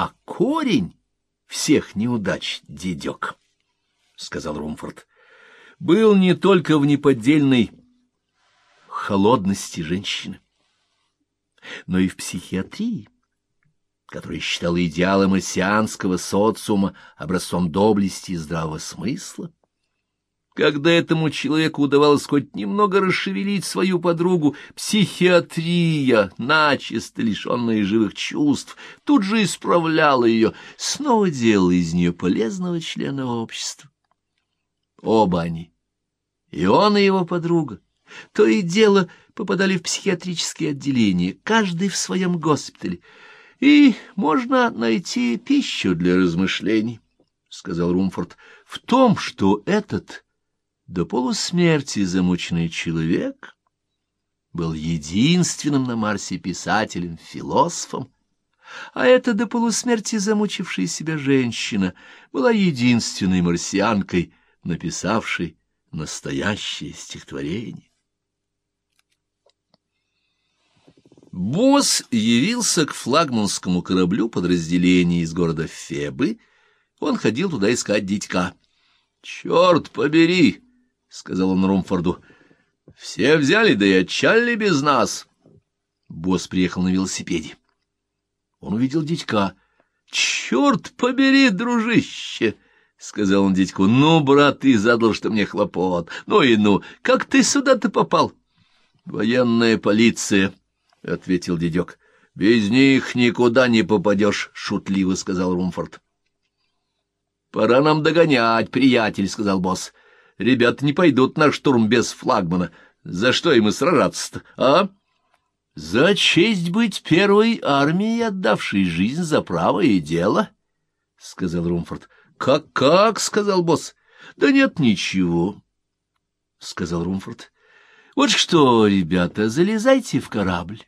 А корень всех неудач, дедек, — сказал Румфорд, — был не только в неподдельной холодности женщины, но и в психиатрии, которая считала идеалом осианского социума образцом доблести и здравого смысла. Когда этому человеку удавалось хоть немного расшевелить свою подругу, психиатрия, начисто лишенная живых чувств, тут же исправляла ее, снова делала из нее полезного члена общества. Оба они, и он, и его подруга, то и дело попадали в психиатрические отделения, каждый в своем госпитале, и можно найти пищу для размышлений, — сказал Румфорд, — в том, что этот до полусмерти замученный человек был единственным на Марсе писателем, философом, а эта до полусмерти замучившая себя женщина была единственной марсианкой, написавшей настоящее стихотворение. Босс явился к флагманскому кораблю подразделения из города Фебы. Он ходил туда искать дитька. — Черт побери! — сказал он Румфорду. — Все взяли, да и отчали без нас. Босс приехал на велосипеде. Он увидел дядька. — Черт побери, дружище! — сказал он дядьку. — Ну, брат, ты задал, что мне хлопот. Ну и ну, как ты сюда-то попал? — Военная полиция, — ответил дядек. — Без них никуда не попадешь, — шутливо сказал Румфорд. — Пора нам догонять, приятель, — сказал босс. Ребята не пойдут на штурм без флагмана. За что им и сражаться-то, а? За честь быть первой армией, отдавшей жизнь за правое дело, — сказал Румфорд. Как, как? — сказал босс. Да нет ничего, — сказал Румфорд. Вот что, ребята, залезайте в корабль.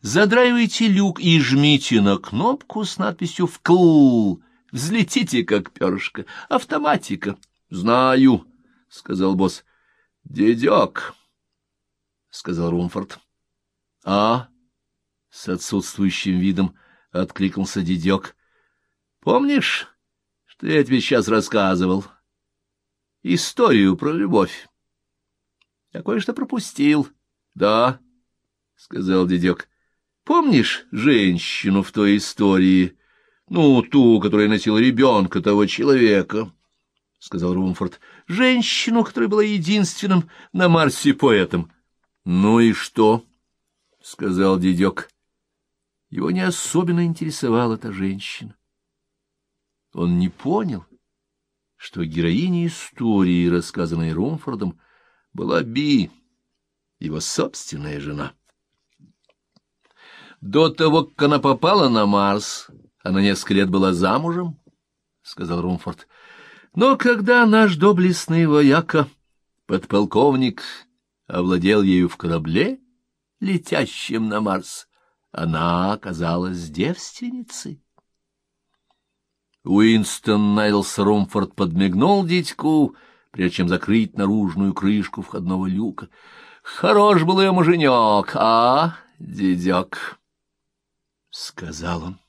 Задраивайте люк и жмите на кнопку с надписью «Вкл». Взлетите, как перышко. Автоматика. — Знаю, — сказал босс. — Дедек, — сказал Румфорд. — А? — с отсутствующим видом откликнулся дедек. — Помнишь, что я тебе сейчас рассказывал? Историю про любовь. Я кое-что пропустил. — Да, — сказал дедек. — Помнишь женщину в той истории? Ну, ту, которая носила ребенка того человека? —— сказал Румфорд, — женщину, которая была единственным на Марсе поэтом. — Ну и что? — сказал дедек. Его не особенно интересовала эта женщина. Он не понял, что героиней истории, рассказанной Румфордом, была Би, его собственная жена. До того, как она попала на Марс, она несколько лет была замужем, — сказал Румфорд. Но когда наш доблестный вояка, подполковник, овладел ею в корабле, летящем на Марс, она оказалась девственницей. Уинстон Найлс Румфорд подмигнул дядьку, прежде чем закрыть наружную крышку входного люка. — Хорош был ее муженек, а, дедек? — сказал он.